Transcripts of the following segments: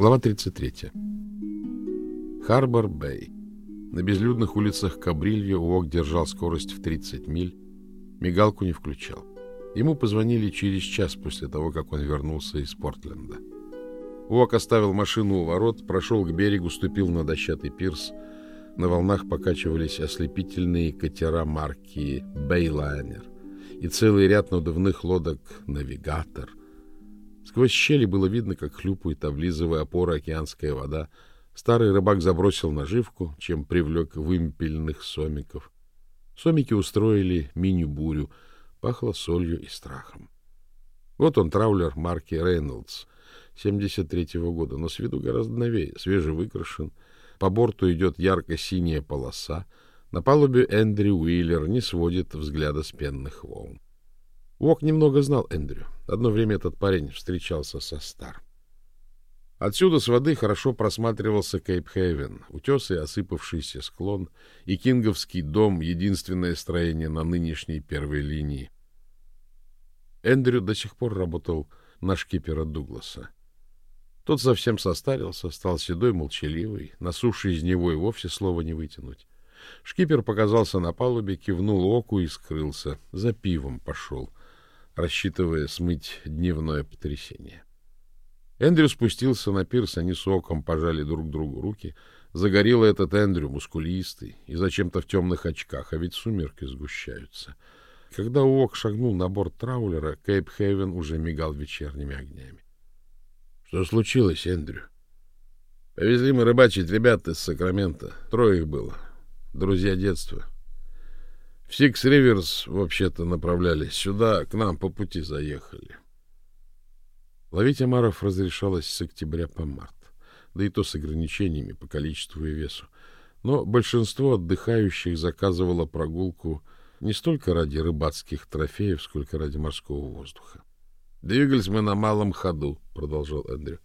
Глава 33. Харбор-Бэй. На безлюдных улицах Кабрильо Уок держал скорость в 30 миль, мигалку не включал. Ему позвонили через час после того, как он вернулся из Портленда. Уок оставил машину у ворот, прошел к берегу, ступил на дощатый пирс. На волнах покачивались ослепительные катера марки «Бейлайнер» и целый ряд надувных лодок «Навигатор». Сквозь щели было видно, как хлюпает, облизывая опоры океанская вода. Старый рыбак забросил наживку, чем привлек вымпельных сомиков. Сомики устроили мини-бурю, пахло солью и страхом. Вот он, траулер марки «Рейнольдс», 73-го года, но с виду гораздо новее, свежевыкрашен. По борту идет ярко-синяя полоса. На палубе Эндрю Уиллер не сводит взгляда с пенных волн. Уок немного знал Эндрю. Одно время этот парень встречался со Стар. Отсюда с воды хорошо просматривался Кейп-Хейвен, утесы и осыпавшийся склон, и Кинговский дом — единственное строение на нынешней первой линии. Эндрю до сих пор работал на шкипера Дугласа. Тот совсем состарился, стал седой, молчаливый, на суше из него и вовсе слова не вытянуть. Шкипер показался на палубе, кивнул оку и скрылся. За пивом пошел, рассчитывая смыть дневное потрясение. Эндрю спустился на пирс, они с оком пожали друг другу руки. Загорелый этот Эндрю, мускулистый, и зачем-то в темных очках, а ведь сумерки сгущаются. Когда Уок шагнул на борт траулера, Кейп Хейвен уже мигал вечерними огнями. Что случилось, Эндрю? Повезли мы рыбачить ребят из Сакрамента. Трое их было. Друзья детства. В Сикс Риверс вообще-то направлялись. Сюда к нам по пути заехали. Ловить омаров разрешалось с октября по март, да и то с ограничениями по количеству и весу. Но большинство отдыхающих заказывало прогулку не столько ради рыбацких трофеев, сколько ради морского воздуха. Двигались мы на малом ходу, продолжал Эндрю.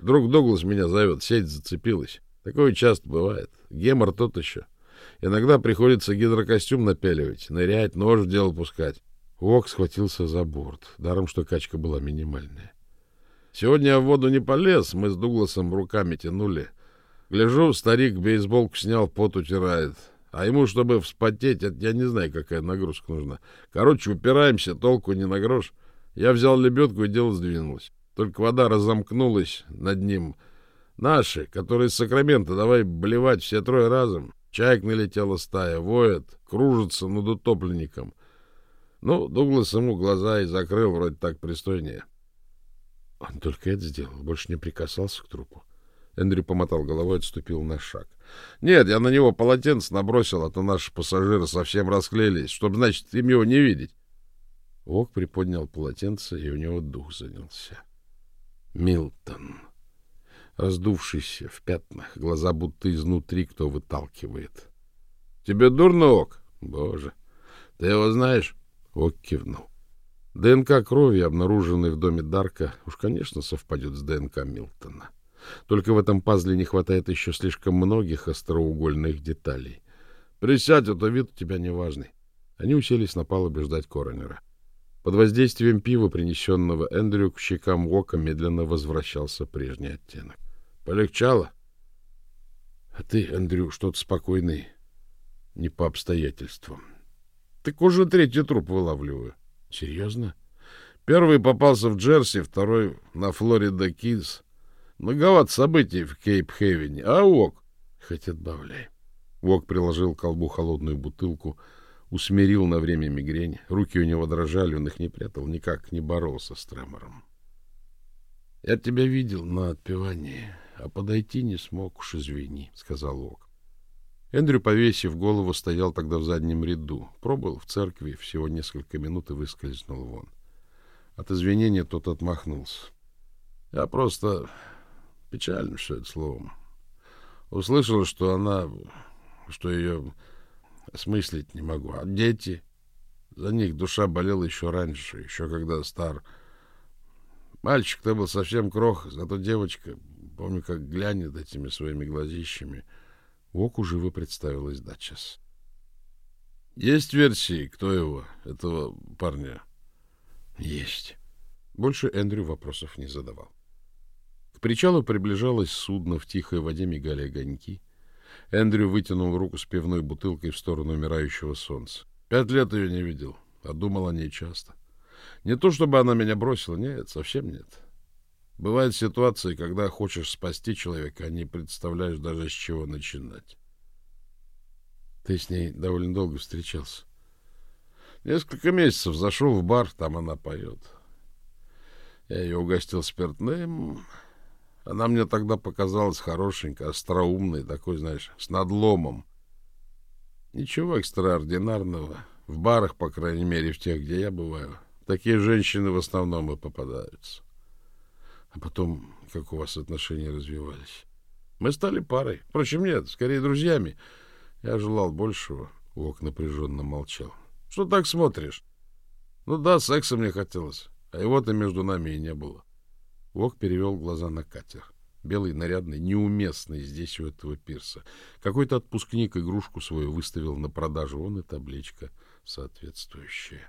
Друг Дуглас меня зовет, сеть зацепилась. Такое часто бывает. Гемор тот еще. Иногда приходится гидрокостюм напяливать, нырять, нож в дело пускать. Вок схватился за борт, даром что качка была минимальная. Сегодня я в воду не полез, мы с Дугласом руками тянули. Гляжу, старик бейсболку снял, пот утирает. А ему, чтобы вспотеть, это я не знаю, какая нагрузка нужна. Короче, упираемся, толку не на грош. Я взял лебедку, и дело сдвинулось. Только вода разомкнулась над ним. Наши, которые с Сакрамента, давай блевать все трое разом. Чаек налетела стая, воет, кружится над утопленником. Ну, Дуглас ему глаза и закрыл, вроде так пристойнее. Он только это сделал, больше не прикасался к трупу. Эндрю помотал головой, отступил на шаг. — Нет, я на него полотенце набросил, а то наши пассажиры совсем расклеились, чтобы, значит, им его не видеть. Вок приподнял полотенце, и у него дух занялся. Милтон. Раздувшийся в пятнах, глаза будто изнутри кто выталкивает. — Тебе дурно, Ок? — Боже! Ты его знаешь? Ок кивнул. ДНК крови, обнаруженной в доме Дарка, уж, конечно, совпадет с ДНК Милтона. Только в этом пазле не хватает еще слишком многих остроугольных деталей. Присядь, а то вид у тебя неважный. Они уселись на палубе ждать коронера. Под воздействием пива, принесенного Эндрю, к щекам Уока медленно возвращался прежний оттенок. — Полегчало? — А ты, Эндрю, что-то спокойный. Не по обстоятельствам. — Так уже третий труп вылавливаю. — Серьезно? Первый попался в Джерси, второй на Флорида Кидс. Многовато событий в Кейп-Хевене. А Уок? Хоть отбавляй. Уок приложил к колбу холодную бутылку — усмирил на время мигрень. Руки у него дрожали, он их не прятал, никак не боролся с тремором. — Я тебя видел на отпевании, а подойти не смог, уж извини, — сказал Ок. Эндрю, повесив голову, стоял тогда в заднем ряду. Пробыл в церкви всего несколько минут и выскользнул вон. От извинения тот отмахнулся. Я просто печально все это словом. Услышал, что она, что ее осмыслить не могу. А дети? За них душа болела еще раньше, еще когда стар. Мальчик-то был совсем крох, зато девочка, помню, как глянет этими своими глазищами. Воку живо представилась Датчас. Есть версии, кто его, этого парня? Есть. Больше Эндрю вопросов не задавал. причалу приближалось судно, в тихой воде мигали огоньки. Эндрю вытянул руку с пивной бутылкой в сторону умирающего солнца. Пять лет ее не видел, а думал о ней часто. Не то, чтобы она меня бросила, нет, совсем нет. Бывают ситуации, когда хочешь спасти человека, а не представляешь даже с чего начинать. Ты с ней довольно долго встречался. Несколько месяцев зашел в бар, там она поет. Я ее угостил спиртным. Она мне тогда показалась хорошенькой, остроумной, такой, знаешь, с надломом. Ничего экстраординарного. В барах, по крайней мере, в тех, где я бываю. Такие женщины в основном и попадаются. А потом, как у вас отношения развивались? Мы стали парой. Впрочем, нет, скорее друзьями. Я желал большего. Вок напряженно молчал. Что так смотришь? Ну да, секса мне хотелось, а его-то между нами и не было. Вок перевел глаза на катер. Белый, нарядный, неуместный здесь у этого пирса. Какой-то отпускник игрушку свою выставил на продажу. Он и табличка соответствующая.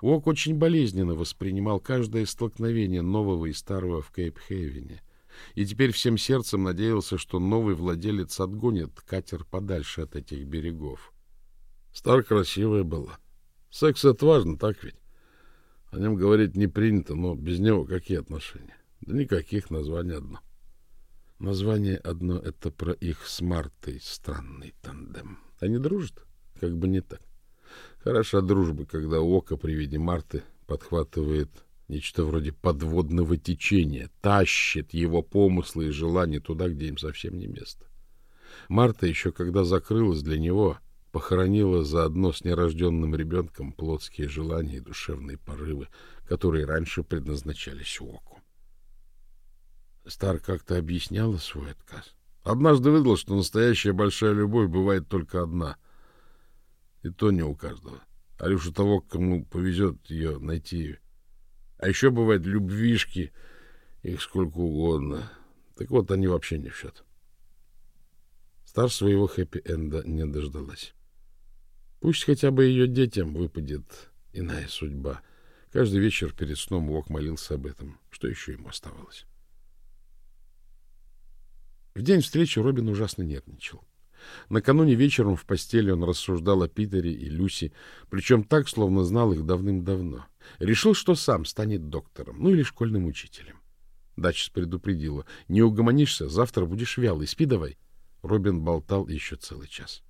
Уок очень болезненно воспринимал каждое столкновение нового и старого в Кейп-Хейвене. И теперь всем сердцем надеялся, что новый владелец отгонит катер подальше от этих берегов. Стар красивая была. Секс — это важно, так ведь? О нем говорить не принято, но без него какие отношения? Да никаких, название одно. Название одно — это про их с Мартой странный тандем. Они дружат? Как бы не так. Хороша дружба, когда око при виде Марты подхватывает нечто вроде подводного течения, тащит его помыслы и желания туда, где им совсем не место. Марта еще когда закрылась для него, похоронила заодно с нерожденным ребенком плотские желания и душевные порывы, которые раньше предназначались оку. Стар как-то объясняла свой отказ. Однажды выдал, что настоящая большая любовь бывает только одна — и то не у каждого. А лишь у того, кому повезет ее найти. А еще бывают любвишки, их сколько угодно. Так вот, они вообще не в счет. Стар своего хэппи-энда не дождалась. Пусть хотя бы ее детям выпадет иная судьба. Каждый вечер перед сном Вок молился об этом. Что еще ему оставалось? В день встречи Робин ужасно нервничал. Накануне вечером в постели он рассуждал о Питере и Люси, причем так, словно знал их давным-давно. Решил, что сам станет доктором, ну или школьным учителем. Дачес предупредила. «Не угомонишься, завтра будешь вялый, спи давай». Робин болтал еще целый час.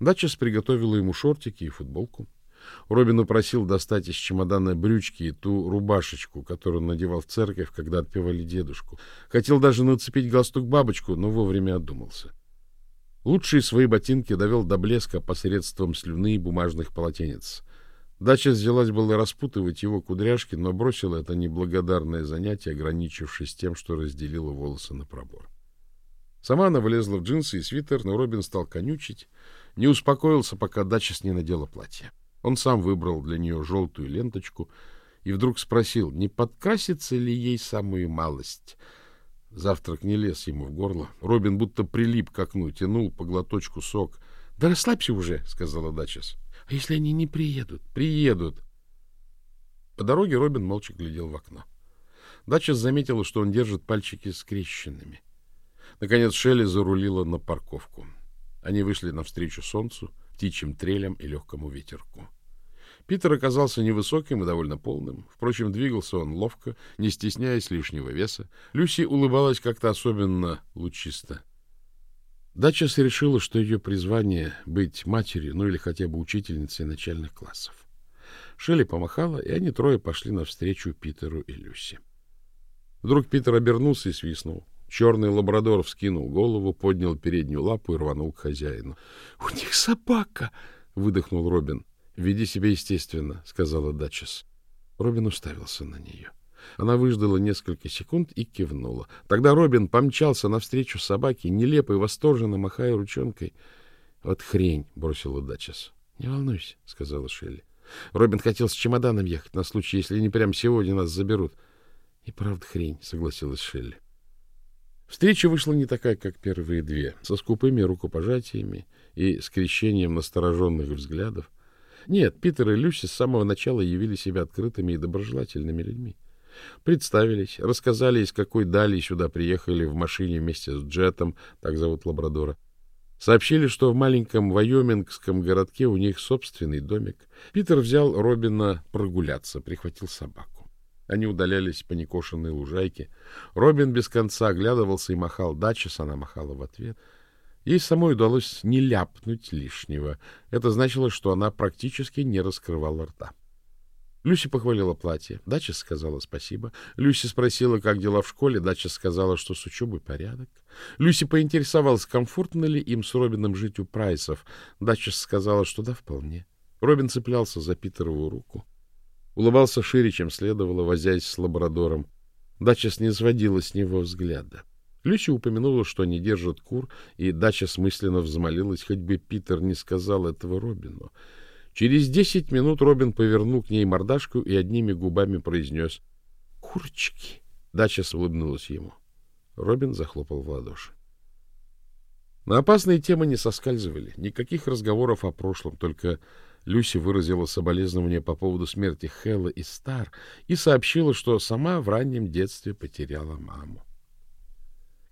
Дачес приготовила ему шортики и футболку. Робин упросил достать из чемодана брючки и ту рубашечку, которую он надевал в церковь, когда отпевали дедушку. Хотел даже нацепить галстук-бабочку, но вовремя одумался. Лучшие свои ботинки довел до блеска посредством слюны и бумажных полотенец. Дача взялась было распутывать его кудряшки, но бросила это неблагодарное занятие, ограничившись тем, что разделила волосы на пробор. Сама она влезла в джинсы и свитер, но Робин стал конючить, не успокоился, пока Дача не надела платье. Он сам выбрал для нее желтую ленточку и вдруг спросил, не подкрасится ли ей самую малость — Завтрак не лез ему в горло. Робин будто прилип к окну, тянул по глоточку сок. — Да расслабься уже, — сказала Дачес. — А если они не приедут? — Приедут. По дороге Робин молча глядел в окно. Дачес заметила, что он держит пальчики скрещенными. Наконец Шелли зарулила на парковку. Они вышли навстречу солнцу, птичьим трелям и легкому ветерку. Питер оказался невысоким и довольно полным. Впрочем, двигался он ловко, не стесняясь лишнего веса. Люси улыбалась как-то особенно лучисто. Дачес решила, что ее призвание — быть матерью, ну или хотя бы учительницей начальных классов. Шелли помахала, и они трое пошли навстречу Питеру и Люси. Вдруг Питер обернулся и свистнул. Черный лабрадор вскинул голову, поднял переднюю лапу и рванул к хозяину. — У них собака! — выдохнул Робин. — Веди себя естественно, — сказала Дачес. Робин уставился на нее. Она выждала несколько секунд и кивнула. Тогда Робин помчался навстречу собаке, нелепо и восторженно махая ручонкой. — Вот хрень, — бросила Дачес. — Не волнуйся, — сказала Шелли. Робин хотел с чемоданом ехать на случай, если не прямо сегодня нас заберут. — И правда хрень, — согласилась Шелли. Встреча вышла не такая, как первые две, со скупыми рукопожатиями и скрещением настороженных взглядов. Нет, Питер и Люси с самого начала явили себя открытыми и доброжелательными людьми. Представились, рассказали, из какой дали сюда приехали в машине вместе с Джетом, так зовут Лабрадора. Сообщили, что в маленьком вайомингском городке у них собственный домик. Питер взял Робина прогуляться, прихватил собаку. Они удалялись по некошенной лужайке. Робин без конца оглядывался и махал Датчес, она махала в ответ. Ей самой удалось не ляпнуть лишнего. Это значило, что она практически не раскрывала рта. Люси похвалила платье. Дача сказала спасибо. Люси спросила, как дела в школе. Дача сказала, что с учебой порядок. Люси поинтересовалась, комфортно ли им с Робином жить у Прайсов. Дача сказала, что да, вполне. Робин цеплялся за Питерову руку. Улыбался шире, чем следовало, возясь с лабрадором. Дача не сводила с него взгляда. Люси упомянула, что они держат кур, и Дача смысленно взмолилась, хоть бы Питер не сказал этого Робину. Через десять минут Робин повернул к ней мордашку и одними губами произнес «Курочки!». Дача улыбнулась ему. Робин захлопал в ладоши. На опасные темы не соскальзывали, никаких разговоров о прошлом, только Люси выразила соболезнование по поводу смерти Хэлла и Стар и сообщила, что сама в раннем детстве потеряла маму.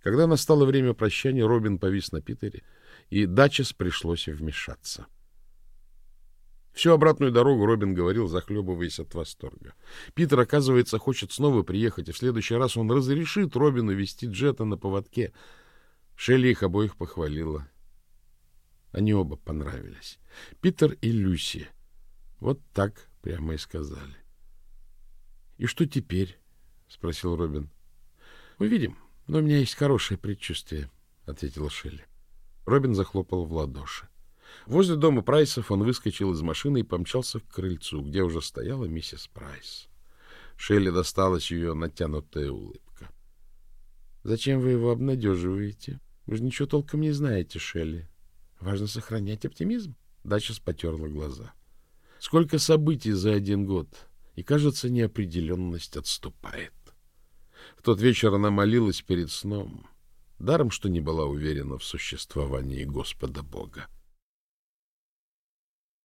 Когда настало время прощания, Робин повис на Питере, и Дачес пришлось вмешаться. — Всю обратную дорогу Робин говорил, захлебываясь от восторга. Питер, оказывается, хочет снова приехать, и в следующий раз он разрешит Робину вести Джета на поводке. Шелли их обоих похвалила. Они оба понравились. Питер и Люси. Вот так прямо и сказали. — И что теперь? — спросил Робин. — Увидим. Но у меня есть хорошее предчувствие, — ответила Шелли. Робин захлопал в ладоши. Возле дома Прайсов он выскочил из машины и помчался к крыльцу, где уже стояла миссис Прайс. Шелли досталась ее натянутая улыбка. — Зачем вы его обнадеживаете? Вы же ничего толком не знаете, Шелли. Важно сохранять оптимизм. Дача потерла глаза. Сколько событий за один год, и, кажется, неопределенность отступает. В тот вечер она молилась перед сном, даром, что не была уверена в существовании Господа Бога.